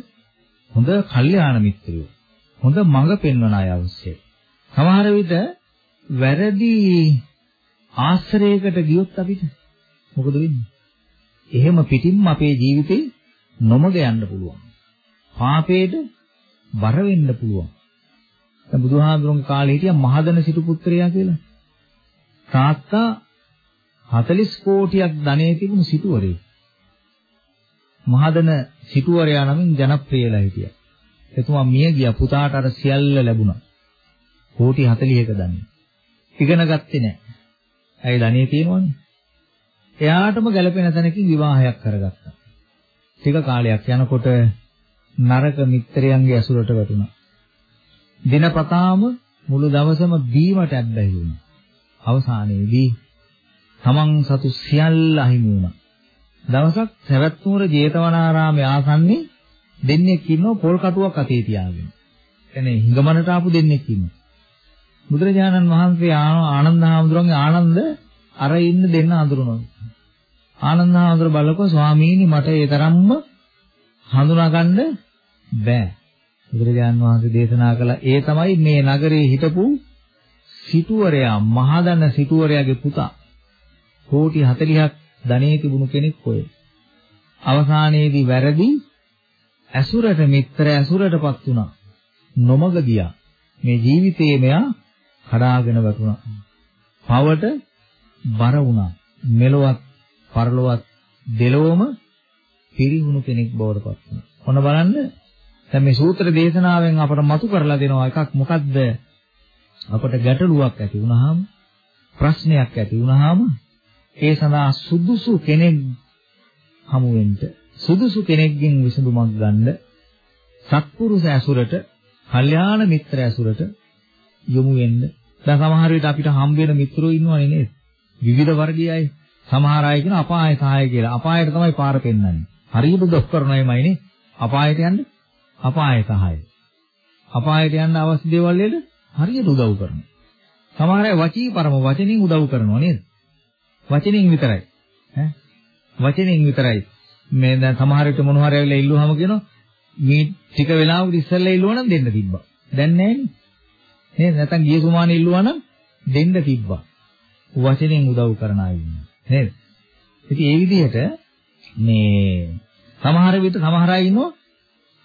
B: හොඳ කල්යාණ මිත්‍රයෝ. හොඳ මඟ පෙන්වන අය අවශ්‍යයි. සමහර විට වැරදි ආශ්‍රයයකට ගියොත් අපිට මොකද වෙන්නේ? එහෙම පිටින්ම අපේ ජීවිතේ නොමග යන්න පුළුවන්. පාපේට බර වෙන්න පුළුවන්. දැන් බුදුහාමුදුරන්ගේ කාලේ හිටියා මහදන සිටු පුත්‍රයා කියලා. තාත්තා 40 කෝටියක් ධනෙ තිබුණු සිටුවරේ. මහදන සිටුවරයා නමින් ජනප්‍රියලා හිටියා. එතුමා මිය ගියා පුතාට අර සියල්ල ලැබුණා. කෝටි 40ක ධනෙ. ඉගෙන ගත්තේ නැහැ. ඇයි ධනෙ තියෙනවනේ. එයාටම ගැළපෙන තැනකින් විවාහයක් කරගත්තා. ටික කාලයක් යනකොට නරක මිත්‍රයන්ගේ ඇසුරට වැටුණා. දිනපතාම මුළු දවසම බීමට ඇබ්බැහි වුණා. අවසානයේදී තමන් සතු සියල්ල අහිමි වුණා. දවසක් සවැත් නුවර ජේතවනාරාමයේ ආසන්නේ දෙන්නෙක් ඉන්නව පොල් කටුවක් අතේ තියාගෙන. එනේ හිඟමනට ආපු දෙන්නෙක් ඉන්නවා. බුදුරජාණන් වහන්සේ ආනන්ද හාමුදුරන්ගේ ආනන්ද අර ඉන්න දෙන්න අඳුරනවා. ආනන්ද හාමුදුර බලකෝ ස්වාමීනි මට ඒ තරම්ම හඳුනා ගන්න බෑ. බුදුරජාණන් වහන්සේ දේශනා කළ ඒ තමයි මේ නගරේ හිටපු සිටුවරයා මහදන සිටුවරයාගේ පුතා. කෝටි 40ක් ධනෙ තිබුණු කෙනෙක් ඔය. අවසානයේදී වැරදි ඇසුරට මිත්‍ර ඇසුරටපත් වුණා. නොමග ගියා. මේ ජීවිතයේ මෙයා කඩාගෙන වැටුණා. පවට බර වුණා. මෙලොවත් පරලොවත් දෙලොවම පිරිහුණු කෙනෙක් බවට පත් වුණා. ඔන්න බලන්න දැන් මේ සූත්‍ර දේශනාවෙන් අපට මතු කරලා දෙනවා එකක් මොකද්ද අපට ගැටලුවක් ඇති වුණාම ප්‍රශ්නයක් ඇති වුණාම ඒ සඳහා සුදුසු කෙනෙක් හමු වෙන්න සුදුසු කෙනෙක්ගෙන් විසඳුමක් ගන්න සත්පුරුෂ ඇසුරට, කල්යාණ මිත්‍ර ඇසුරට යොමු වෙන්න. දැන් සමහර විට අපිට හම් වෙන මිත්‍රෝ ඉන්නවනේ නේද? විවිධ වර්ගයේ අය. සමහර අය කියන අපාය සහාය කියලා. අපායට තමයි පාර පෙන්වන්නේ. හරියට දොස් කරනවයිමයිනේ. අපායට යන්න අපාය සහාය. අපායට යන්න අවශ්‍ය දේවල් වලට හරියට උදව් කරනවා. සමහර අය වචී පරම වචනින් උදව් කරනවා නේද? වචනින් විතරයි. ඈ වචනින් විතරයි. මේ දැන් සමහර විට මොන හරි ඇවිල්ලා ඉල්ලුවාම කියනවා මේ ටික වෙලාවකට ඉස්සෙල්ලා ඉල්ලුවා නම් දෙන්න තිබ්බා. දැන් නැහැනේ. නේද? නැත්නම් ගිය සුමානේ ඉල්ලුවා නම් දෙන්න තිබ්බා. වචනෙන් උදව් කරන අය ඉන්නවා. නේද? ඉතින් ඒ විදිහට මේ සමහර විට සමහර අය ඉන්නවා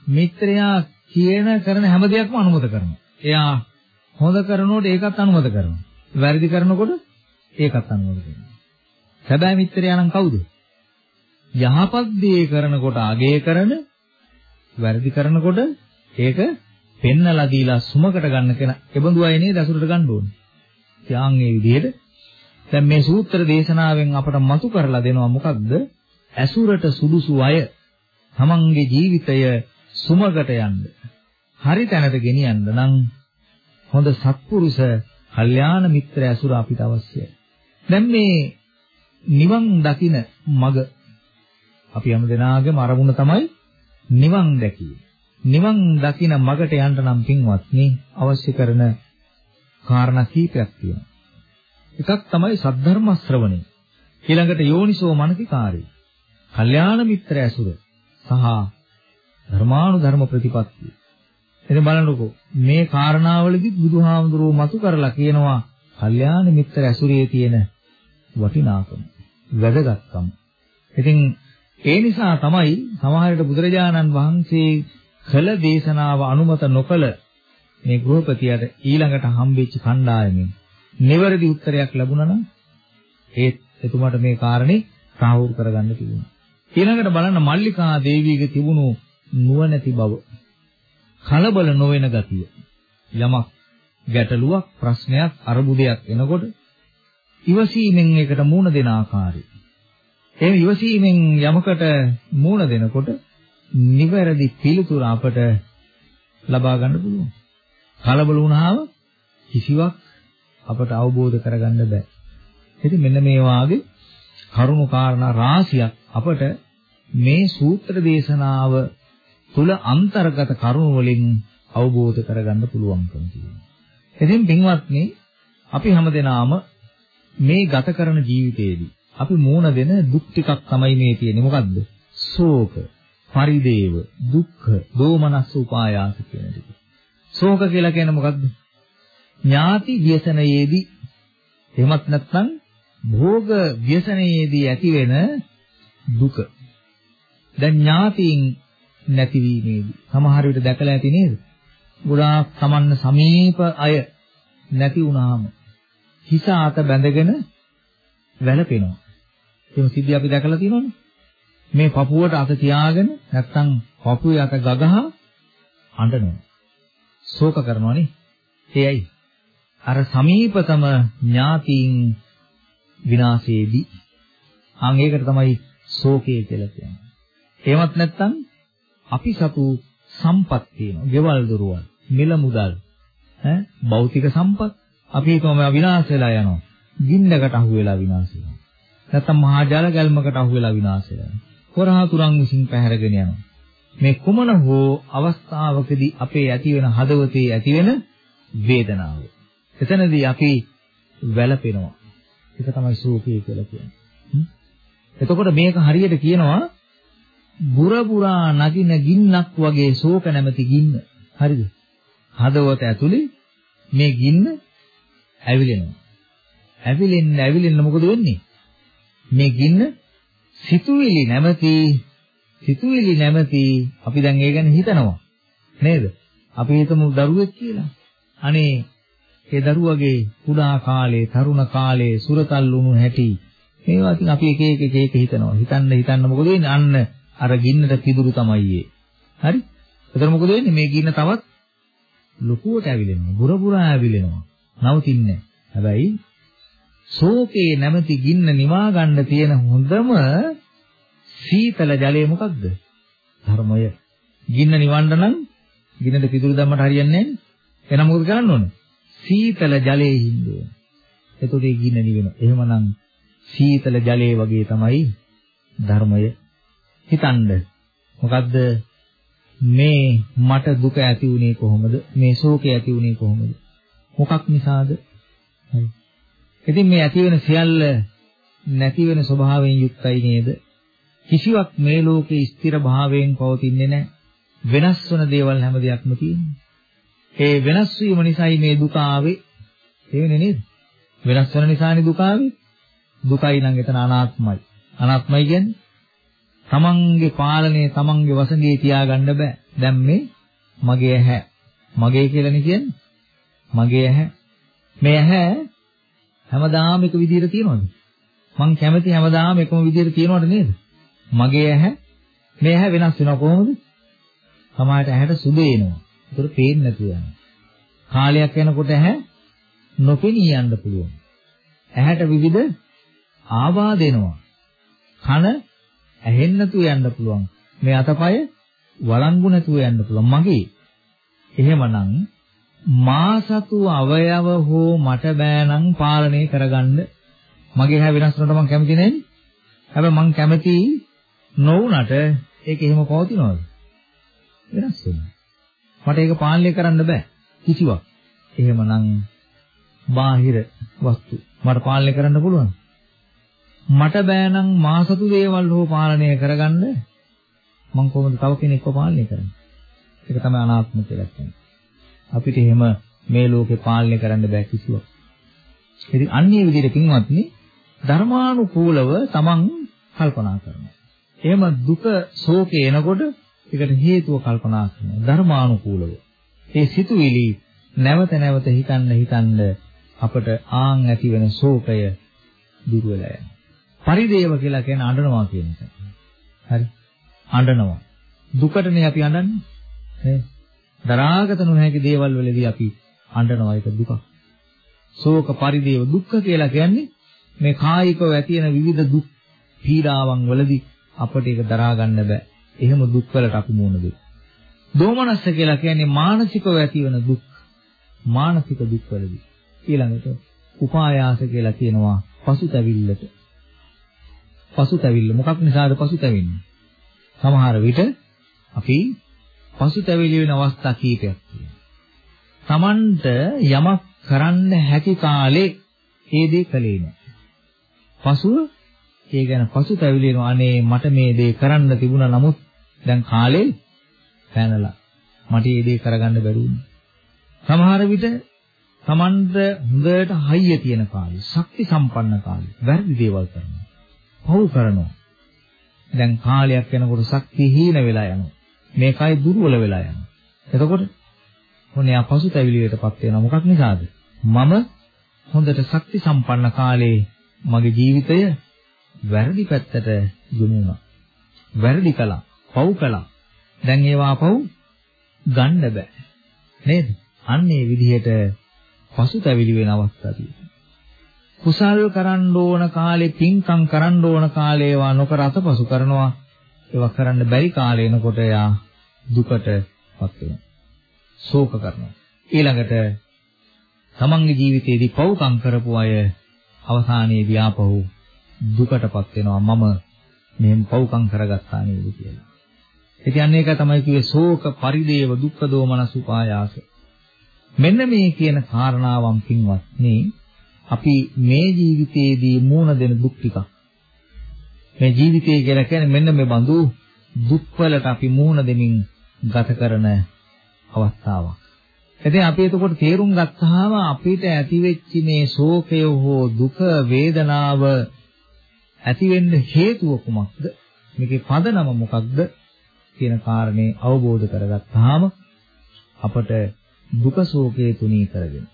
B: මිත්‍රයා කියන කරන හැම දෙයක්ම අනුමත කරනවා. එයා හොඳ කරනකොට ඒකත් අනුමත කරනවා. වැරදි කරනකොට ඒකත් අනුමත කරනවා. සැබෑ මිත්‍රයා නම් කවුද? යහපත් දේ කරනකොට අගය කරන වැරදි කරනකොට ඒක පෙන්නලා දීලා සුමකට ගන්න කෙනා. ඒබඳු අය නේද අසුරට ගන්න ඕනේ. ත්‍යාන් මේ විදිහට දැන් මේ සූත්‍ර දේශනාවෙන් අපට මතු කරලා දෙනවා මොකක්ද? ඇසුරට සුදුසු අය තමන්ගේ ජීවිතය සුමකට යන්න. හරි තැනට ගෙනියන්න නම් හොඳ සත්පුරුෂ කල්යාණ මිත්‍ර ඇසුර අපිට අවශ්‍යයි. දැන් මේ නිවන් දකින මග අපි හැම දෙනාගේම අරමුණ තමයි නිවන් දැකීම. නිවන් දකින මගට යන්න නම් පින්වත්නි අවශ්‍ය කරන කාරණා කීපයක් තියෙනවා. එකක් තමයි සද්ධර්ම ශ්‍රවණය. ඊළඟට යෝනිසෝ මනසිකාරය. කල්යාණ මිත්‍ර ඇසුර සහ ධර්මානුධර්ම ප්‍රතිපත්තිය. එතන බලන්නකෝ මේ කාරණාවලදී බුදුහාමුදුරුවෝ මතු කරලා කියනවා කල්යාණ මිත්‍ර ඇසුරේ තියෙන වටිනාකම, වැදගත්කම. ඉතින් ඒ නිසා තමයි සමහරවිට බුදුරජාණන් වහන්සේ කළ දේශනාව අනුමත නොකළ මේ ගෘහපතියට ඊළඟට හම්බෙච්ච කණ්ඩායමෙන් නිවැරදි උත්තරයක් ලැබුණා නම් ඒ එතුමාට මේ කාරණේ සාහවුරු කරගන්න තිබුණා. ඊළඟට බලන්න මල්ලිකා දේවියගේ තිබුණු නුවණැති බව. කලබල නොවන ගතිය. යමක් ගැටලුවක් ප්‍රශ්නයක් අරුබුදයක් එනකොට ඉවසීමෙන් ඒකට මුහුණ දෙන ආකාරය. එහෙම ඉවසීමෙන් යමකට මුහුණ දෙනකොට නිවැරදි පිළිතුර අපට ලබා ගන්න පුළුවන්. කලබල වුණාම කිසිවක් අපට අවබෝධ කරගන්න බෑ. ඉතින් මෙන්න මේ වාගේ කරුණු කාරණා රාශියක් අපට මේ සූත්‍ර දේශනාව තුල අන්තර්ගත කරුණු වලින් අවබෝධ කරගන්න පුළුවන්කම තියෙනවා. ඉතින් පින්වත්නි අපි හැමදෙනාම මේ ගත කරන ජීවිතයේදී අපි මූණ දෙන දුක් ටිකක් තමයි මේ තියෙන්නේ. මොකද්ද? ශෝක, පරිදේව, දුක්ඛ, දෝමනස් උපායාස කියන ටික. ශෝක කියලා කියන්නේ මොකද්ද? ඥාති ව්‍යසනයේදී එහෙමත් නැත්නම් භෝග ව්‍යසනයේදී ඇතිවෙන දුක. දැන් ඥාතීන් නැතිවීමේදී සමහර විට දැකලා ඇති නේද? ගොඩාක් සමන්න සමීප අය නැති වුණාම හිස අත බැඳගෙන වැළපෙනවා. එහෙම සිද්ධි අපි දැකලා තියෙනවනේ. මේ පපුවට අත තියාගෙන නැත්තම් පපුවේ අත ගගහා අඬනවා. ශෝක කරනවනේ. ඒයි. අර සමීපතම ඥාතීන් විනාශයේදී අන් ඒකට තමයි ශෝකය කියලා කියන්නේ. එහෙමත් නැත්නම් අපි සතු සම්පත් තියෙනවා. ගෙවල් දොරවල්, මිල මුදල්, ඈ භෞතික සම්පත් අපි හිතමු විනාශ වෙලා යනවා. ගින්නකට අහු වෙලා විනාශ වෙනවා. නැත්නම් මහා ජල ගැල්මකට අහු වෙලා විනාශ වෙනවා. හොරහතුරන් විසින් පැහැරගෙන යනවා. මේ කුමන හෝ අවස්ථාවකදී අපේ ඇති වෙන හදවතේ ඇති වෙන වේදනාව. එතනදී අපි වැළපෙනවා. ඒක තමයි සෝකය කියලා කියන්නේ. එතකොට මේක හරියට කියනවා බුර බුරා නගින ගින්නක් වගේ ශෝක නැමැති ගින්න. හරිද? හදවත ඇතුලේ මේ ගින්න ඇවිලෙනවා. ඇවිලෙන්න ඇවිලෙන්න මොකද වෙන්නේ? මේ ගින්න සිතුවිලි නැමැති සිතුවිලි නැමැති අපි දැන් ඒ ගැන හිතනවා. නේද? අපි හිතමු දරුවෙක් කියලා. අනේ ඒ දරුවගේ කුඩා කාලේ, තරුණ කාලේ සුරතල් වුණු හැටි මේවා ඉතින් අපි එක එක එක එක හිතනවා. හිතන්න හිතන්න මොකද වෙන්නේ? අන්න අර ගින්නට පිදුරු තමයි ඒ. හරි? එතන මොකද වෙන්නේ? මේ ගින්න තවත් ලොකුවට ඇවිලෙනවා. බුර බුරා ඇවිලෙනවා. නවතින්නේ හැබැයි ශෝකේ නැමැති ගින්න නිවා ගන්න තියෙන හොඳම සීතල ජලය මොකක්ද? ධර්මය. ගින්න නිවන්න නම් ගින්නට පිදුරු දැම්මට හරියන්නේ නැහැ. එහෙනම් මොකද කරන්න ඕනේ? සීතල ජලයේ හින්ද ඕනේ. එතකොට ඒ ගින්න නිවෙනවා. එහෙමනම් සීතල ජලයේ වගේ තමයි ධර්මය. හිතන්න. මොකද්ද මේ මට දුක ඇති වුණේ කොහොමද? මේ ශෝකය ඇති වුණේ කොහොමද? මොකක් නිසාද? හරි. ඉතින් මේ ඇති වෙන සියල්ල නැති වෙන ස්වභාවයෙන් යුක්තයි නේද? කිසිවක් මේ ලෝකේ ස්ථිර භාවයෙන් පවතින්නේ නැහැ. වෙනස් වන දේවල් හැම දෙයක්ම තියෙනවා. ඒ වෙනස් වීම නිසායි මේ දුක ආවේ. තේරෙන්නේ නේද? වෙනස් වෙන නිසානේ දුක ආවේ. දුකයි නම් එතන අනාත්මයි. අනාත්මයි කියන්නේ තමන්ගේ පාලනය තමන්ගේ වසඟේ තියාගන්න බෑ. දැන් මේ මගේ ඇහැ මගේ කියලානේ කියන්නේ. මගේ ඇහැ මේ ඇහැ හැමදාම එක විදිහට තියෙනවද? මං කැමති හැමදාම එකම විදිහට තියෙනවද නේද? මගේ ඇහැ මේ ඇහැ වෙනස් වෙනව කොහොමද? සමහරට ඇහැට සුද එනවා. ඒතර පේන්නේ නැතුව යනවා. කාලයක් යනකොට ඇහැ නොපෙනී යන්න පුළුවන්. ඇහැට විවිධ ආබාධ එනවා. කන ඇහෙන්න නැතුව යන්න පුළුවන්. මේ අතපය වළංගු නැතුව යන්න පුළුවන්. මගේ. එහෙමනම් මා සතු අවයව හෝ මට බෑනම් පාලනය කරගන්න මගේ හැ වෙනස් වුණාට මම කැමති නෑනේ. හැබැයි මම කැමති නොවුනට ඒක එහෙම පවතිනවද? වෙනස් වෙනවා. මට ඒක පාලනය කරන්න බෑ කිසිවක්. එහෙමනම් බාහිර වස්තු මට පාලනය කරන්න පුළුවන්. මට බෑනම් මාසතු දේවල් හෝ පාලනය කරගන්න මම කොහොමද තව කෙනෙක්ව පාලනය කරන්නේ? ඒක තමයි අනාත්ම කියලා කියන්නේ. අපිට එහෙම මේ ලෝකේ පාලනය කරන්න බෑ කිසිවක්. ඉතින් අන්නේ විදිහට පින්වත්නි ධර්මානුකූලව තමන් කල්පනා කරනවා. එහෙම දුක ශෝකේ එනකොට ඒකට හේතුව කල්පනා කරනවා ධර්මානුකූලව. ඒ සිතුවිලි නැවත නැවත හිතන්න හිතන්න අපට ආන් ඇති වෙන ශෝකය දුර වෙලා යනවා. පරිදේව කියලා කියන්නේ අඬනවා කියන එක. හරි. අඬනවා. දුකටනේ අපි අඬන්නේ. නේ? දරාගත නොහැකි දේවල් වලදී අපි අඬනවා ඒක දුක. ශෝක පරිදේව දුක්ඛ කියලා කියන්නේ මේ කායිකව ඇති වෙන විවිධ දුක් පීඩාවන් වලදී අපට ඒක දරා ගන්න බෑ. එහෙම දුක් වලට අපි මුහුණ දෙමු. දෝමනස්ස කියලා කියන්නේ මානසිකව ඇති වෙන දුක්. මානසික දුක් වලදී. ඊළඟට උපායාස කියලා කියනවා පසුතැවිල්ලට. පසුතැවිල්ල මොකක් නිසාද පසුතැවෙන්නේ? සමහර විට අපි පසුතැවිලි වෙන අවස්ථා කීපයක් තියෙනවා. Tamanට යමක් කරන්න හැකි කාලේ ඒ දේ කළේ නැහැ. පසුව ඒ ගැන පසුතැවිලි වෙනවා. අනේ මට මේ දේ කරන්න තිබුණා නමුත් දැන් කාලේ පැනලා මට මේ දේ කරගන්න බැරි වුණා. සමහර විට Tamand හොඳට හයිය තියෙන කාලේ, ශක්ති සම්පන්න කාලේ, වැරදි දේවල් කරනවා. පව් කරනවා. දැන් කාලයක් යනකොට ශක්තිය හීන වෙලා යනවා. මේකයි දුර්වල වෙලා යනවා. එතකොට මොනේ අපසුතැවිලියටපත් වෙනවා. මොකක් නිසාද? මම හොඳට ශක්ති සම්පන්න කාලේ මගේ ජීවිතය වැරදි පැත්තට යොමු වුණා. වැරදි කළා, පව් කළා. දැන් ඒවා පව් ගන්න බෑ. නේද? අන්න ඒ විදිහට පසුතැවිලි වෙන අවස්ථා තියෙනවා. කුසල් කරන්න ඕන කාලේ පින්කම් කරන්න ඕන කාලේ ඒවා නොකර අතපසු කරනවා. ඒවා කරන්න බැරි කාලේ එනකොට යා දුකටපත් වෙනවා. ශෝක කරනවා. ඊළඟට තමන්ගේ ජීවිතයේදී පව්කම් කරපු අය අවසානයේදී ආපහු දුකටපත් වෙනවා මම මෙහෙම පව්කම් කරගත්තා නේද කියලා. ඉතින් අන්න ඒක තමයි කිව්වේ ශෝක පරිදේව දුක්ඛ දෝමනස් උපායාස. මෙන්න මේ කියන කාරණාවන් පින්වත්නි අපි මේ ජීවිතයේදී මූණ දෙන දුක් ටික මේ ජීවිතය කියලා කියන්නේ මෙන්න මේ බඳු දුක්වලට අපි මූණ දෙමින් ගත කරන අවස්ථාවක්. ඉතින් අපි එතකොට තේරුම් ගත්තාම අපිට ඇතිවෙච්ච මේ ශෝකය හෝ දුක වේදනාව ඇති වෙන්න හේතුව කුමක්ද? මේකේ පදනම මොකක්ද? කියන කාරණේ අවබෝධ කරගත්තාම අපට දුක ශෝකයේ තුනී කරගෙන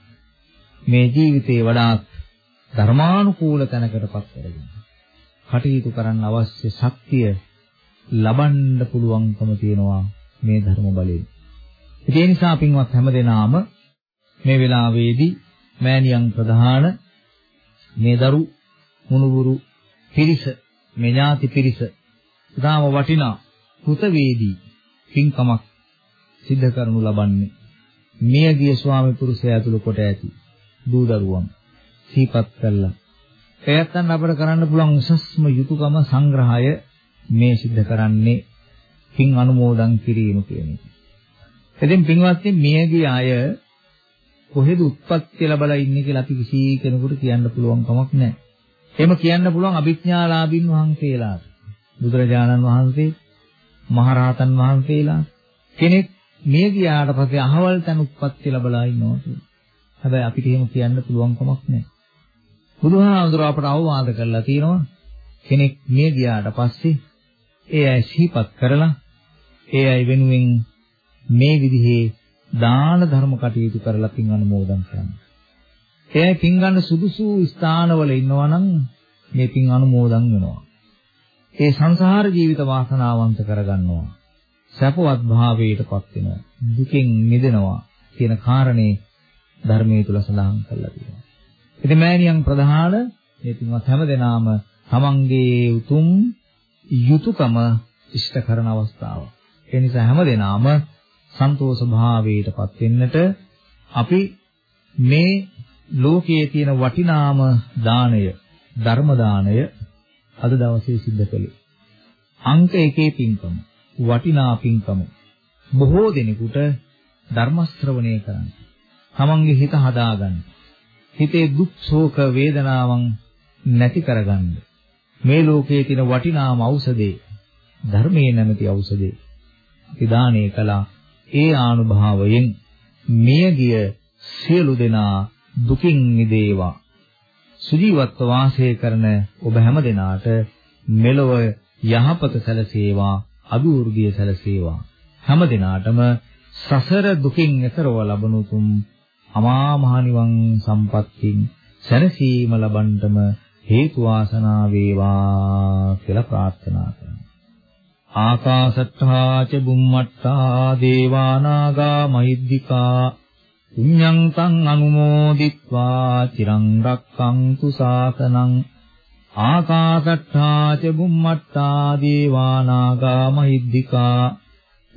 B: මේ ජීවිතේ වඩාත් ධර්මානුකූල තැනකටපත් කරගෙන කටයුතු කරන්න අවශ්‍ය ශක්තිය ලබන්න පුළුවන්කම තියෙනවා මේ ධර්ම බලයෙන්. ඒ නිසා පින්වත් හැමදෙනාම මේ වෙලාවේදී මෑණියන් ප්‍රධාන මේ දරු මුණුබුරු පිරිස මේ ඥාති පිරිස ඉතාම වටිනා කෘතවේදී පින්කමක් සිද්ධ කරනු ලබන්නේ මියගිය ස්වාමි පුරුෂයා ඇතුළු කොට ඇති දූ දරුවන් සීපත් කළා එයත්න් අපිට කරන්න පුළුවන් උසස්ම යුතුයකම සංග්‍රහය මේ සිද්ධ කරන්නේ පින් අනුමෝදන් කිරීම කියන එක. ඉතින් පින්වත්නි මියගිය අය කොහෙද උත්පත්ති ලැබලා ඉන්නේ කියලා අපි කිසි කෙනෙකුට කියන්න පුළුවන් කමක් නැහැ. එහෙම කියන්න පුළුවන් අභිඥාලාභින් වහන්සේලාට. බුදුරජාණන් වහන්සේ, මහරහතන් වහන්සේලා කෙනෙක් මිය ගියාට පස්සේ අහවල් තැන උත්පත්ති ලැබලා ඉන්නවා කියලා. හැබැයි අපිට එහෙම කියන්න පුළුවන් කමක් නැහැ. බුදුහාමුදුර අපට අවවාද කරලා තියෙනවා කෙනෙක් මිය ගියාට පස්සේ ඒ අය සිහිපත් කරලා ඒ අය වෙනුවෙන් මේ විදිහේ දාන ධර්ම කටයුතු කරලා පින් අනුමෝදන් කරන්න. ඒ අය පින් ගන්න සුදුසු ස්ථානවල ඉන්නවා නම් මේ පින් අනුමෝදන් වෙනවා. ඒ සංසාර ජීවිත වාසනාවන්ත කරගන්නවා. සැපවත් භාවයටපත් වෙනවා. දුකින් මිදෙනවා කියන කාරණේ ධර්මයේ තුල සඳහන් කරලා තියෙනවා. ඉතින් මෑණියන් ප්‍රධාන මේ පින්වත් හැමදෙනාම තමන්ගේ උතුම් යුතුයකම ඉෂ්ට කරන අවස්ථාව. ඒ නිසා හැමදෙනාම සන්තෝෂ භාවයටපත් වෙන්නට අපි මේ ලෝකයේ තියෙන වටිනාම දාණය ධර්ම දාණය අද දවසේ සිද්ධ කළේ. අංක එකේ පින්කම වටිනා පින්කම බොහෝ දෙනෙකුට ධර්ම ශ්‍රවණය කරන්න. තමන්ගේ හිත හදාගන්න. හිතේ දුක් ශෝක වේදනාවන් නැති කරගන්න. මේ ලෝකයේ තියෙන වටිනාම ඖෂධේ ධර්මයේ නැමැති ඖෂධේ විදානය කළා. ඒ ආනුභාවයෙන් මියගිය සියලු දෙනා දුකින් මිදේවා. සුජීවත්ව වාසය කරන ඔබ හැම දෙනාට මෙලොව යහපත සැලසේවා, අභිවෘද්ධිය සැලසේවා. හැම දිනාටම සසර දුකින් එතරව ලබනු තුම් අමා මහ නිවන් සම්පත්තින් සැනසීම ලබන්නටම හේතු වාසනා වේවා කියලා ප්‍රාර්ථනා කරනවා. ආකාශත්තා ච බුම්මත්තා දේවානාගා මහිද්దికා පුඤ්ඤං තං අනුමෝදිත්වා චිරං රක්ඛන්තු සාසනං ආකාශත්තා ච බුම්මත්තා දේවානාගා මහිද්దికා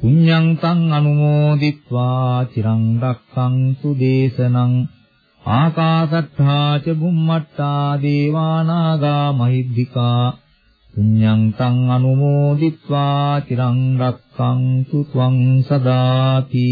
B: පුඤ්ඤං තං අනුමෝදිත්වා චිරං රක්ඛන්තු දේශනං ආකාශට්ඨා ච බුම්මට්ඨා දේවානාගා මහිද්దికා පුඤ්ඤං තං අනුමෝදිත්වා චිරං රක්ඛන්තු ත්වං සදාති